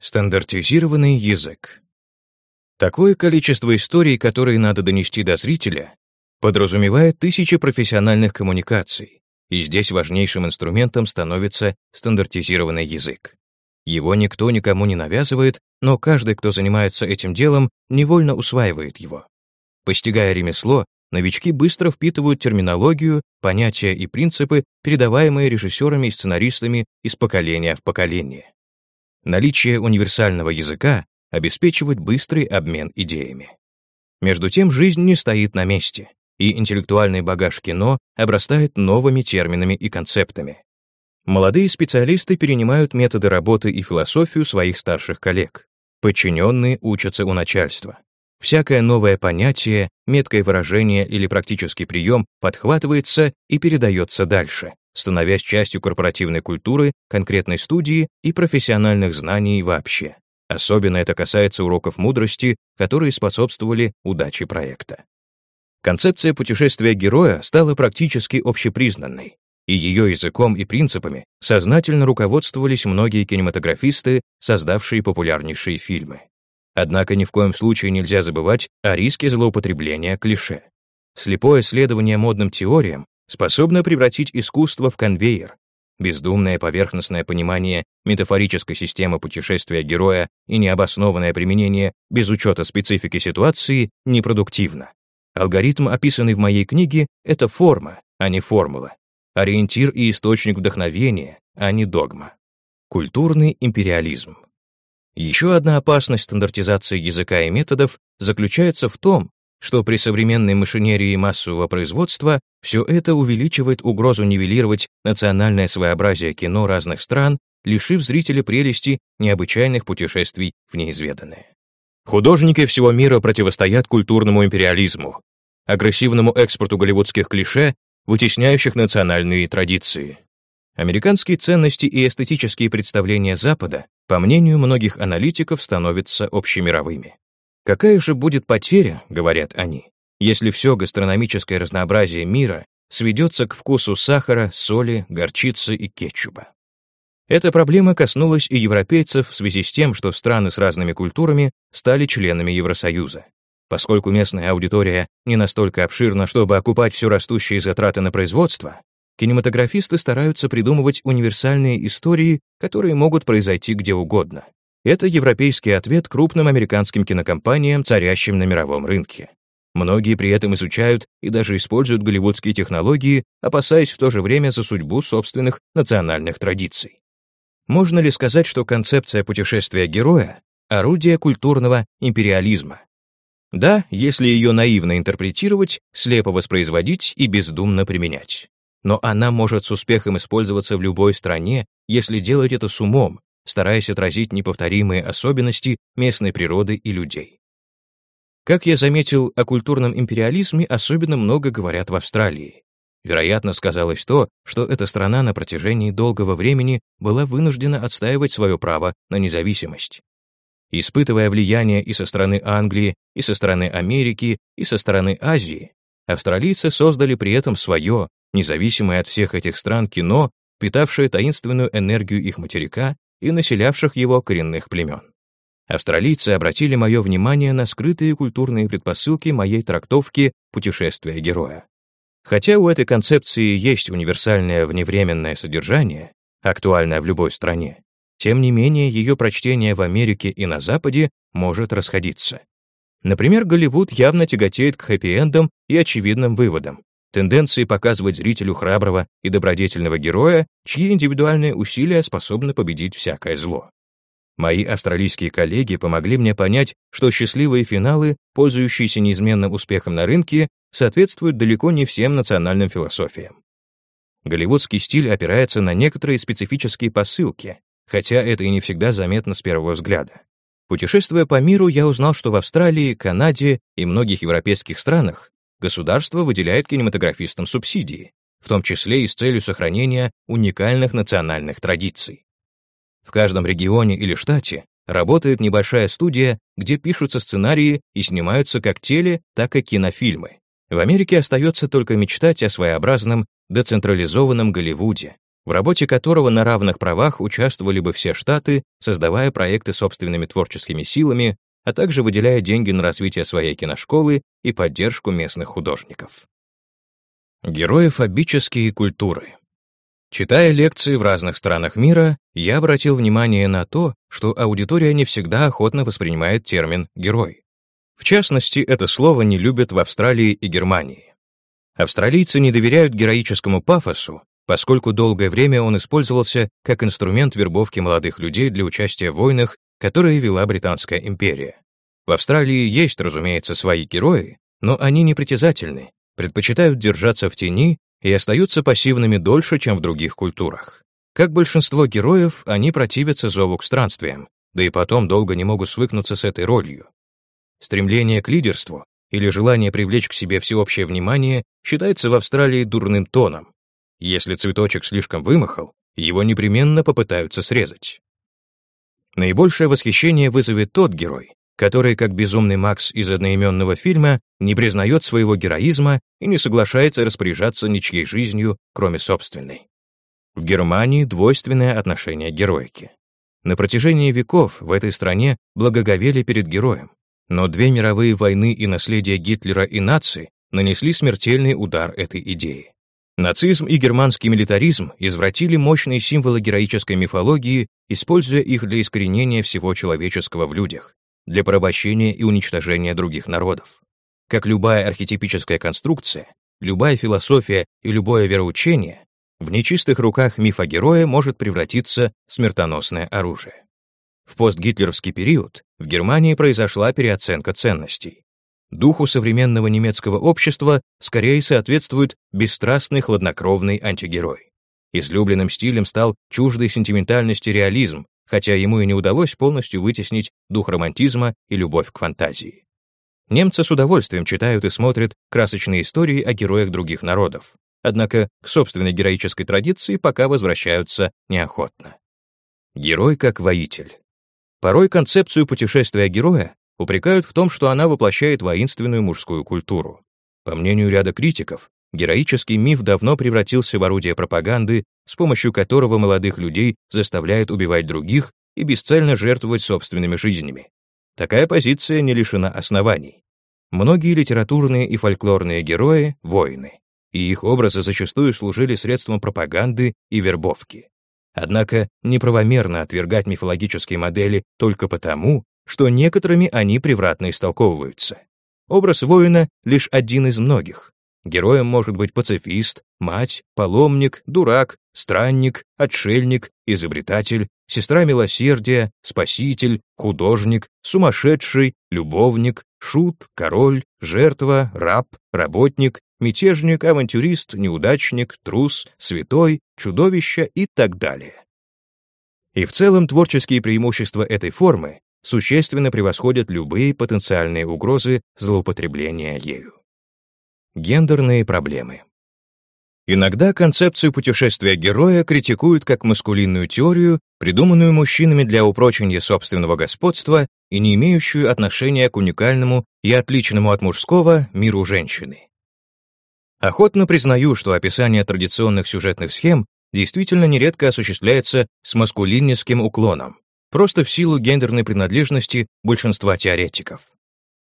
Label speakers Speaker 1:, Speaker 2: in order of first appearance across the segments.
Speaker 1: Стандартизированный язык. Такое количество историй, которые надо донести до зрителя, подразумевает тысячи профессиональных коммуникаций, и здесь важнейшим инструментом становится стандартизированный язык. Его никто никому не навязывает, но каждый, кто занимается этим делом, невольно усваивает его. Постигая ремесло, новички быстро впитывают терминологию, понятия и принципы, передаваемые режиссерами и сценаристами из поколения в поколение. Наличие универсального языка обеспечивает быстрый обмен идеями. Между тем, жизнь не стоит на месте, и интеллектуальный багаж кино обрастает новыми терминами и концептами. Молодые специалисты перенимают методы работы и философию своих старших коллег. Подчиненные учатся у начальства. Всякое новое понятие, меткое выражение или практический прием подхватывается и передается дальше, становясь частью корпоративной культуры, конкретной студии и профессиональных знаний вообще. Особенно это касается уроков мудрости, которые способствовали удаче проекта. Концепция путешествия героя стала практически общепризнанной, и ее языком и принципами сознательно руководствовались многие кинематографисты, создавшие популярнейшие фильмы. Однако ни в коем случае нельзя забывать о риске злоупотребления клише. Слепое следование модным теориям способно превратить искусство в конвейер. Бездумное поверхностное понимание метафорической системы путешествия героя и необоснованное применение без учета специфики ситуации непродуктивно. Алгоритм, описанный в моей книге, это форма, а не формула. Ориентир и источник вдохновения, а не догма. Культурный империализм. Еще одна опасность стандартизации языка и методов заключается в том, что при современной машинерии массового производства все это увеличивает угрозу нивелировать национальное своеобразие кино разных стран, лишив зрителя прелести необычайных путешествий в неизведанное. Художники всего мира противостоят культурному империализму, агрессивному экспорту голливудских клише, вытесняющих национальные традиции. Американские ценности и эстетические представления Запада, по мнению многих аналитиков, становятся общемировыми. Какая же будет потеря, говорят они, если все гастрономическое разнообразие мира сведется к вкусу сахара, соли, горчицы и кетчупа? Эта проблема коснулась и европейцев в связи с тем, что страны с разными культурами стали членами Евросоюза. Поскольку местная аудитория не настолько обширна, чтобы окупать все растущие затраты на производство, кинематографисты стараются придумывать универсальные истории, которые могут произойти где угодно. Это европейский ответ крупным американским кинокомпаниям, царящим на мировом рынке. Многие при этом изучают и даже используют голливудские технологии, опасаясь в то же время за судьбу собственных национальных традиций. Можно ли сказать, что концепция путешествия героя — орудие культурного империализма? Да, если ее наивно интерпретировать, слепо воспроизводить и бездумно применять. Но она может с успехом использоваться в любой стране, если делать это с умом, стараясь отразить неповторимые особенности местной природы и людей. Как я заметил, о культурном империализме особенно много говорят в Австралии. Вероятно, сказалось то, что эта страна на протяжении долгого времени была вынуждена отстаивать свое право на независимость. Испытывая влияние и со стороны Англии, и со стороны Америки, и со стороны Азии, австралийцы создали при этом свое, независимое от всех этих стран кино, питавшее таинственную энергию их материка и населявших его коренных племен. Австралийцы обратили мое внимание на скрытые культурные предпосылки моей трактовки путешествия героя. Хотя у этой концепции есть универсальное вневременное содержание, актуальное в любой стране, тем не менее ее прочтение в Америке и на Западе может расходиться. Например, Голливуд явно тяготеет к хэппи-эндам и очевидным выводам, тенденции показывать зрителю храброго и добродетельного героя, чьи индивидуальные усилия способны победить всякое зло. Мои австралийские коллеги помогли мне понять, что счастливые финалы, пользующиеся неизменным успехом на рынке, соответствуют далеко не всем национальным философиям. Голливудский стиль опирается на некоторые специфические посылки, хотя это и не всегда заметно с первого взгляда. Путешествуя по миру, я узнал, что в Австралии, Канаде и многих европейских странах государство выделяет кинематографистам субсидии, в том числе и с целью сохранения уникальных национальных традиций. В каждом регионе или штате работает небольшая студия, где пишутся сценарии и снимаются как теле, так и кинофильмы. В Америке остается только мечтать о своеобразном децентрализованном Голливуде, в работе которого на равных правах участвовали бы все штаты, создавая проекты собственными творческими силами, а также выделяя деньги на развитие своей киношколы и поддержку местных художников. Герои-фобические культуры. Читая лекции в разных странах мира, я обратил внимание на то, что аудитория не всегда охотно воспринимает термин «герой». В частности, это слово не любят в Австралии и Германии. Австралийцы не доверяют героическому пафосу, поскольку долгое время он использовался как инструмент вербовки молодых людей для участия в войнах, которые вела Британская империя. В Австралии есть, разумеется, свои герои, но они непритязательны, предпочитают держаться в тени и остаются пассивными дольше, чем в других культурах. Как большинство героев, они противятся зову к странствиям, да и потом долго не могут свыкнуться с этой ролью. Стремление к лидерству или желание привлечь к себе всеобщее внимание считается в Австралии дурным тоном. Если цветочек слишком вымахал, его непременно попытаются срезать. Наибольшее восхищение вызовет тот герой, который, как безумный Макс из одноименного фильма, не признает своего героизма и не соглашается распоряжаться ничьей жизнью, кроме собственной. В Германии двойственное отношение к героике. На протяжении веков в этой стране благоговели перед героем, но две мировые войны и наследие Гитлера и нации нанесли смертельный удар этой идее. Нацизм и германский милитаризм извратили мощные символы героической мифологии, используя их для искоренения всего человеческого в людях, для порабощения и уничтожения других народов. Как любая архетипическая конструкция, любая философия и любое вероучение, в нечистых руках мифа героя может превратиться в смертоносное оружие. В постгитлеровский период в Германии произошла переоценка ценностей. Духу современного немецкого общества скорее соответствует бесстрастный хладнокровный антигерой. Излюбленным стилем стал чуждый сентиментальности реализм, хотя ему и не удалось полностью вытеснить дух романтизма и любовь к фантазии. Немцы с удовольствием читают и смотрят красочные истории о героях других народов, однако к собственной героической традиции пока возвращаются неохотно. Герой как воитель. Порой концепцию путешествия героя упрекают в том, что она воплощает воинственную мужскую культуру. По мнению ряда критиков, героический миф давно превратился в орудие пропаганды, с помощью которого молодых людей заставляют убивать других и бесцельно жертвовать собственными жизнями. Такая позиция не лишена оснований. Многие литературные и фольклорные герои — воины, и их образы зачастую служили средством пропаганды и вербовки. Однако неправомерно отвергать мифологические модели только потому, что некоторыми они превратно истолковываются. Образ воина — лишь один из многих. Героем может быть пацифист, мать, паломник, дурак, странник, отшельник, изобретатель, сестра милосердия, спаситель, художник, сумасшедший, любовник, шут, король, жертва, раб, работник, мятежник, авантюрист, неудачник, трус, святой, чудовище и так далее. И в целом творческие преимущества этой формы существенно превосходят любые потенциальные угрозы злоупотребления ею. Гендерные проблемы. Иногда концепцию путешествия героя критикуют как маскулинную теорию, придуманную мужчинами для упрочения собственного господства и не имеющую отношения к уникальному и отличному от мужского миру женщины. Охотно признаю, что описание традиционных сюжетных схем действительно нередко осуществляется с маскулинистским уклоном, просто в силу гендерной принадлежности большинства теоретиков.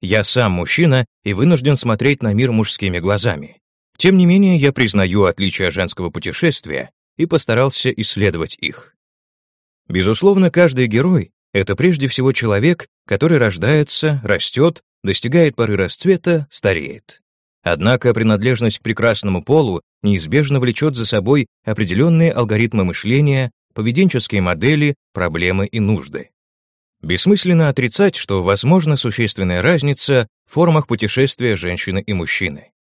Speaker 1: Я сам мужчина и вынужден смотреть на мир мужскими глазами. Тем не менее, я признаю отличия женского путешествия и постарался исследовать их. Безусловно, каждый герой — это прежде всего человек, который рождается, растет, достигает поры расцвета, стареет. Однако принадлежность к прекрасному полу неизбежно влечет за собой определенные алгоритмы мышления, поведенческие модели, проблемы и нужды. Бессмысленно отрицать, что возможна существенная разница в формах путешествия женщины и мужчины.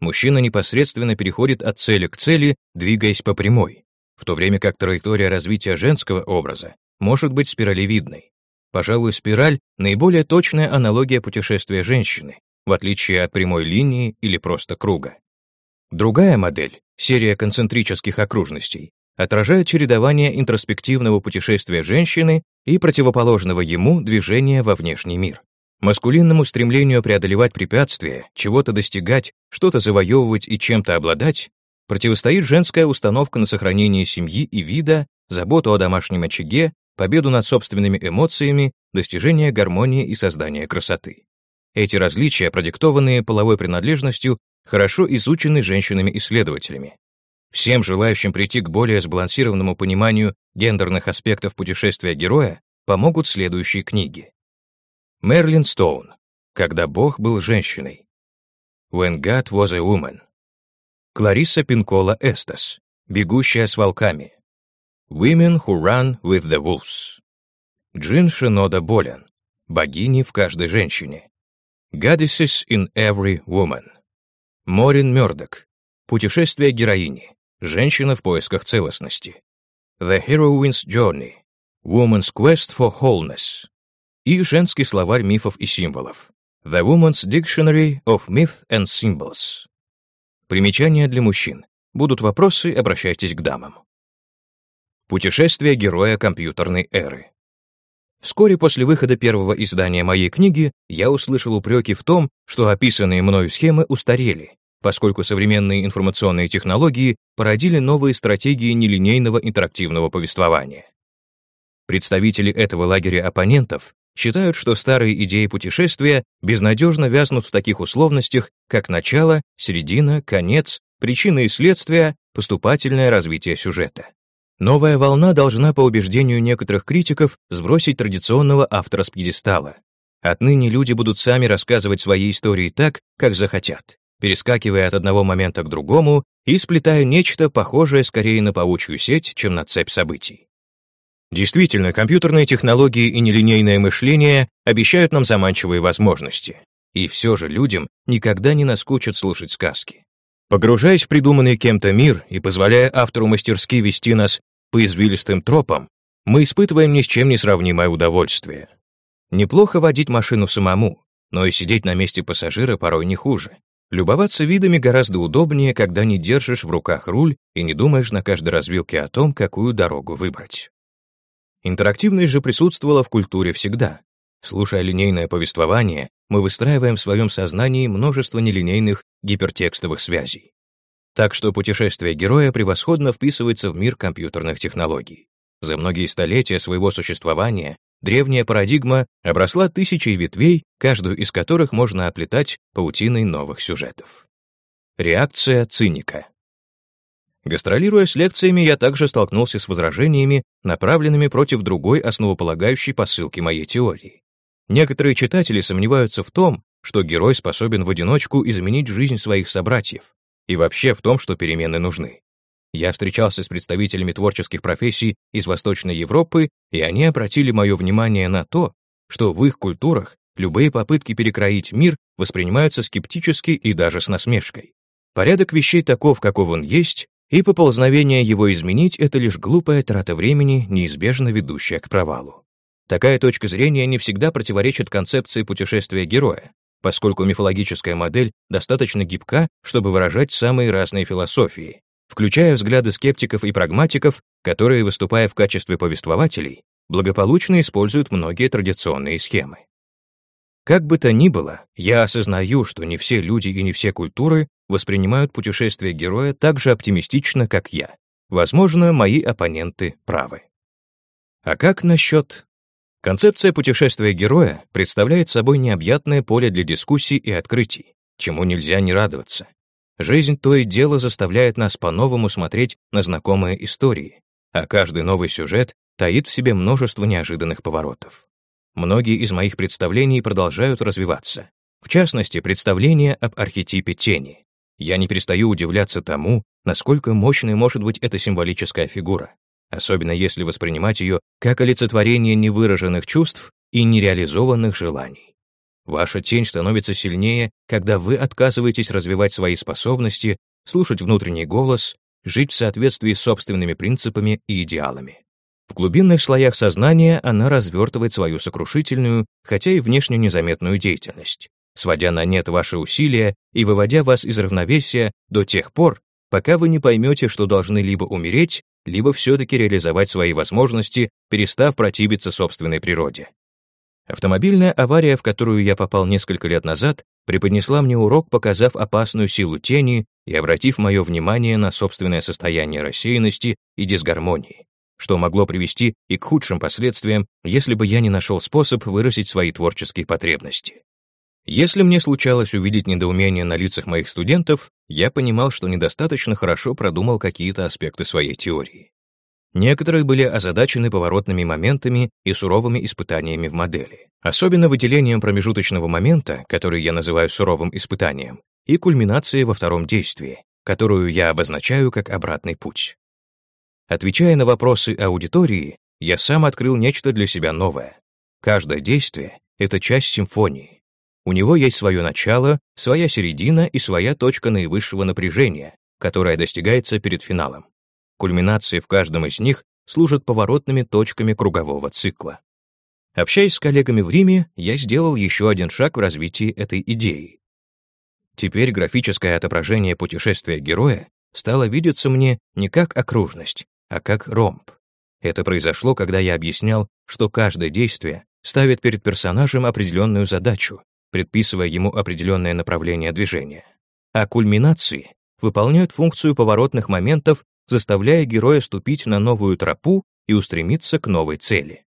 Speaker 1: Мужчина непосредственно переходит от цели к цели, двигаясь по прямой, в то время как траектория развития женского образа может быть спиралевидной. Пожалуй, спираль — наиболее точная аналогия путешествия женщины, в отличие от прямой линии или просто круга. Другая модель, серия концентрических окружностей, отражает чередование интроспективного путешествия женщины и противоположного ему движения во внешний мир. Маскулинному стремлению преодолевать препятствия, чего-то достигать, что-то завоевывать и чем-то обладать противостоит женская установка на сохранение семьи и вида, заботу о домашнем очаге, победу над собственными эмоциями, достижение гармонии и создание красоты. Эти различия, продиктованные половой принадлежностью, хорошо изучены женщинами-исследователями. Всем желающим прийти к более сбалансированному пониманию гендерных аспектов путешествия героя помогут следующие книги. Мерлин Стоун. Когда Бог был женщиной. When God was a woman. Клариса Пинкола Эстас. Бегущая с волками. Women who run with the wolves. Джин Шинода Болен. Богини в каждой женщине. Goddesses in every woman. Морин Мёрдок. Путешествие героини. Женщина в поисках целостности. The Heroine's Journey. Woman's Quest for Wholeness. И женский словарь мифов и символов. The Woman's Dictionary of Myth and Symbols. Примечания для мужчин. Будут вопросы, обращайтесь к дамам. Путешествие героя компьютерной эры. Вскоре после выхода первого издания моей книги я услышал упреки в том, что описанные мною схемы устарели, поскольку современные информационные технологии породили новые стратегии нелинейного интерактивного повествования. Представители этого лагеря оппонентов считают, что старые идеи путешествия безнадежно вязнут в таких условностях, как начало, середина, конец, причины и следствия, поступательное развитие сюжета. Новая волна должна, по убеждению некоторых критиков, сбросить традиционного автора с пьедестала. Отныне люди будут сами рассказывать свои истории так, как захотят, перескакивая от одного момента к другому и сплетая нечто похожее скорее на паучью сеть, чем на цепь событий. Действительно, компьютерные технологии и нелинейное мышление обещают нам заманчивые возможности. И все же людям никогда не наскучат слушать сказки. Погружаясь в придуманный кем-то мир и позволяя автору мастерски вести нас по извилистым тропам, мы испытываем ни с чем не сравнимое удовольствие. Неплохо водить машину самому, но и сидеть на месте пассажира порой не хуже. Любоваться видами гораздо удобнее, когда не держишь в руках руль и не думаешь на каждой развилке о том, какую дорогу выбрать. Интерактивность же присутствовала в культуре всегда. Слушая линейное повествование, мы выстраиваем в своем сознании множество нелинейных гипертекстовых связей. Так что путешествие героя превосходно вписывается в мир компьютерных технологий. За многие столетия своего существования древняя парадигма обросла тысячей ветвей, каждую из которых можно оплетать паутиной новых сюжетов. Реакция циника. Гастролируя с лекциями, я также столкнулся с возражениями, направленными против другой основополагающей посылки моей теории. Некоторые читатели сомневаются в том, что герой способен в одиночку изменить жизнь своих собратьев, и вообще в том, что перемены нужны. Я встречался с представителями творческих профессий из Восточной Европы, и они обратили мое внимание на то, что в их культурах любые попытки перекроить мир воспринимаются скептически и даже с насмешкой. Порядок вещей таков, каков он есть, и поползновение его изменить — это лишь глупая трата времени, неизбежно ведущая к провалу. Такая точка зрения не всегда противоречит концепции путешествия героя, поскольку мифологическая модель достаточно гибка, чтобы выражать самые разные философии, включая взгляды скептиков и прагматиков, которые, выступая в качестве повествователей, благополучно используют многие традиционные схемы. Как бы то ни было, я осознаю, что не все люди и не все культуры воспринимают путешествие героя так же оптимистично, как я. Возможно, мои оппоненты правы. А как насчет Концепция путешествия героя представляет собой необъятное поле для дискуссий и открытий, чему нельзя не радоваться. Жизнь то и дело заставляет нас по-новому смотреть на знакомые истории, а каждый новый сюжет таит в себе множество неожиданных поворотов. Многие из моих представлений продолжают развиваться. В частности, представление об архетипе тени. Я не перестаю удивляться тому, насколько мощной может быть эта символическая фигура особенно если воспринимать ее как олицетворение невыраженных чувств и нереализованных желаний. Ваша тень становится сильнее, когда вы отказываетесь развивать свои способности, слушать внутренний голос, жить в соответствии с собственными принципами и идеалами. В глубинных слоях сознания она развертывает свою сокрушительную, хотя и внешне незаметную деятельность, сводя на нет ваши усилия и выводя вас из равновесия до тех пор, пока вы не поймете, что должны либо умереть, либо все-таки реализовать свои возможности, перестав противиться собственной природе. Автомобильная авария, в которую я попал несколько лет назад, преподнесла мне урок, показав опасную силу тени и обратив мое внимание на собственное состояние рассеянности и дисгармонии, что могло привести и к худшим последствиям, если бы я не нашел способ выразить свои творческие потребности. Если мне случалось увидеть недоумение на лицах моих студентов, я понимал, что недостаточно хорошо продумал какие-то аспекты своей теории. Некоторые были озадачены поворотными моментами и суровыми испытаниями в модели, особенно выделением промежуточного момента, который я называю суровым испытанием, и кульминацией во втором действии, которую я обозначаю как обратный путь. Отвечая на вопросы аудитории, я сам открыл нечто для себя новое. Каждое действие — это часть симфонии. У него есть свое начало, своя середина и своя точка наивысшего напряжения, которая достигается перед финалом. Кульминации в каждом из них служат поворотными точками кругового цикла. Общаясь с коллегами в Риме, я сделал еще один шаг в развитии этой идеи. Теперь графическое отображение путешествия героя стало видеться мне не как окружность, а как ромб. Это произошло, когда я объяснял, что каждое действие ставит перед персонажем определенную задачу, предписывая ему определенное направление движения. А кульминации выполняют функцию поворотных моментов, заставляя героя ступить на новую тропу и устремиться к новой цели.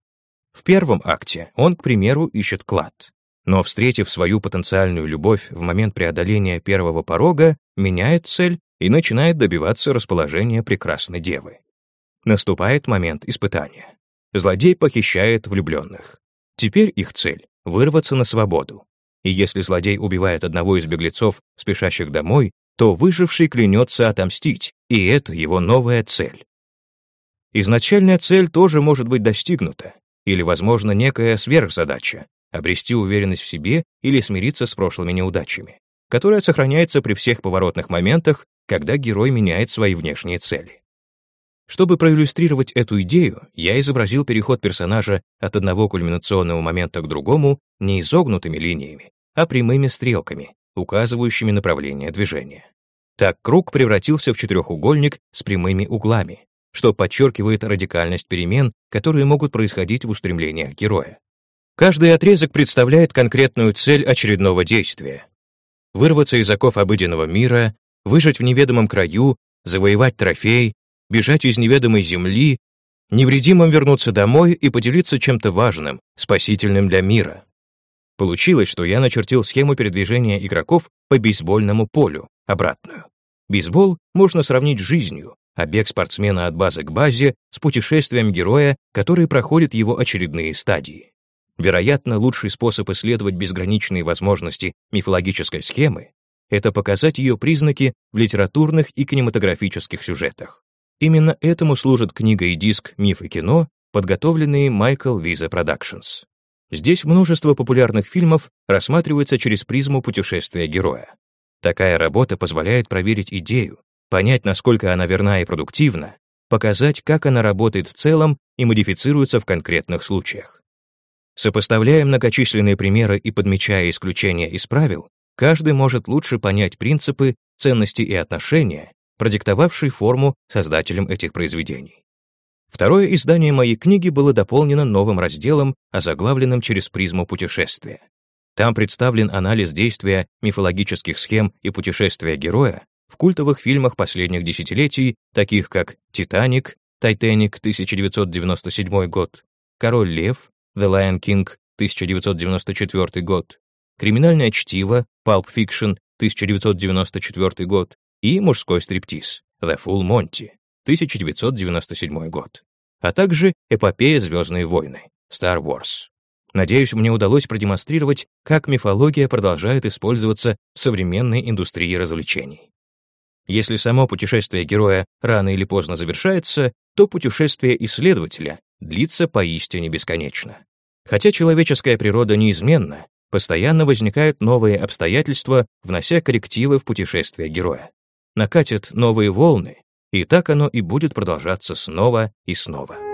Speaker 1: В первом акте он, к примеру, ищет клад. Но, встретив свою потенциальную любовь в момент преодоления первого порога, меняет цель и начинает добиваться расположения прекрасной девы. Наступает момент испытания. Злодей похищает влюбленных. Теперь их цель — вырваться на свободу. И если злодей убивает одного из беглецов, спешащих домой, то выживший клянется отомстить, и это его новая цель. Изначальная цель тоже может быть достигнута, или, возможно, некая сверхзадача — обрести уверенность в себе или смириться с прошлыми неудачами, которая сохраняется при всех поворотных моментах, когда герой меняет свои внешние цели. Чтобы проиллюстрировать эту идею, я изобразил переход персонажа от одного кульминационного момента к другому не изогнутыми линиями, а прямыми стрелками, указывающими направление движения. Так круг превратился в четырехугольник с прямыми углами, что подчеркивает радикальность перемен, которые могут происходить в устремлениях героя. Каждый отрезок представляет конкретную цель очередного действия. Вырваться из оков обыденного мира, выжить в неведомом краю, завоевать трофей, бежать из неведомой земли, невредимым вернуться домой и поделиться чем-то важным, спасительным для мира. Получилось, что я начертил схему передвижения игроков по бейсбольному полю, обратную. Бейсбол можно сравнить с жизнью, а бег спортсмена от базы к базе с путешествием героя, который проходит его очередные стадии. Вероятно, лучший способ исследовать безграничные возможности мифологической схемы — это показать ее признаки в литературных и кинематографических сюжетах. Именно этому служит книга и диск «Миф и кино», подготовленные Michael Visa Productions. Здесь множество популярных фильмов рассматривается через призму путешествия героя. Такая работа позволяет проверить идею, понять, насколько она верна и продуктивна, показать, как она работает в целом и модифицируется в конкретных случаях. Сопоставляя многочисленные примеры и подмечая исключения из правил, каждый может лучше понять принципы, ценности и отношения, продиктовавший форму создателям этих произведений. Второе издание моей книги было дополнено новым разделом, озаглавленным через призму путешествия. Там представлен анализ действия мифологических схем и путешествия героя в культовых фильмах последних десятилетий, таких как «Титаник», «Тайтаник» 1997 год, «Король лев», «The Lion King» 1994 год, «Криминальное чтиво», «Pulp Fiction» 1994 год, и «Мужской стриптиз» «The Full Monty» 1997 год, а также эпопея «Звездные войны» Star Wars. Надеюсь, мне удалось продемонстрировать, как мифология продолжает использоваться в современной индустрии развлечений. Если само путешествие героя рано или поздно завершается, то путешествие исследователя длится поистине бесконечно. Хотя человеческая природа неизменна, постоянно возникают новые обстоятельства, внося коррективы в путешествие героя накатят новые волны, и так оно и будет продолжаться снова и снова.